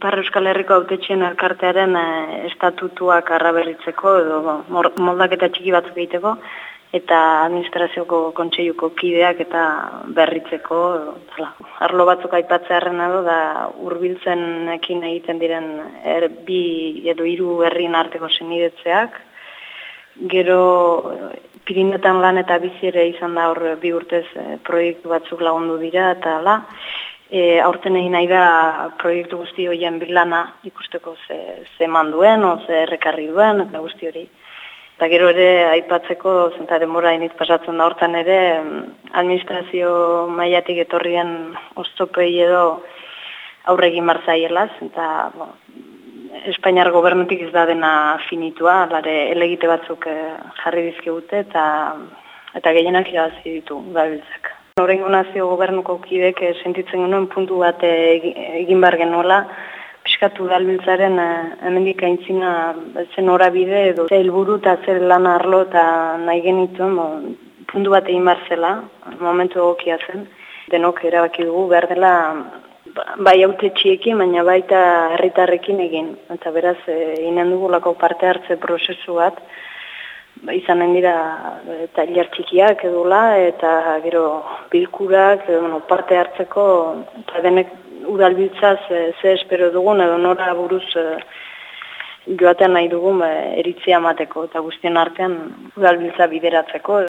Ipar Euskal Herriko autetxien elkartearen e, estatutuak arraberritzeko edo moldaketa txiki batzuk egiteko eta administrazioko kontseiluko kideak eta berritzeko zala. arlo batzuk aipatzearen edo da hurbiltzen ekin egiten diren er, bi edo hiru herrien arteko senidetzeak gero Pirinetan lan eta bizi ere izan da hor bi urtez e, proiektu batzuk lagundu dira eta hala E, aurten egin nahi da proiektu guzti horien bilana ikusteko ze, ze manduen, o ze errekarri duen, eta guzti hori. Eta gero ere, aipatzeko, zenta demora iniz pasatzen da hortan ere, administrazio maiatik etorrien oztopei edo aurregin marzaielaz, eta bo, Espainiar gobernutik ez da dena finitua, lare elegite batzuk eh, jarri dizkigute, eta, eta gehienak irabazi ditu, babiltzak. Horrengo nazio gobernuko kidek eh, sentitzen genuen puntu bat eh, egin bar genuela, piskatu dalbiltzaren eh, hemendik aintzina zen horabide edo ze helburu eta zer lan arlo eta nahi genituen puntu bat egin bar zela, momentu egokia zen, denok erabaki dugu behar dela bai haute txiekin, baina baita herritarrekin egin. Eta beraz, eginen dugu lako parte hartze prozesu bat, ba, izanen dira e, tailer txikiak edula eta gero bilkurak edo bueno, parte hartzeko eta denek udalbiltzaz e, ze espero dugun edo nora buruz e, joaten nahi dugun e, eritzia mateko eta guztien artean udalbiltza bideratzeko.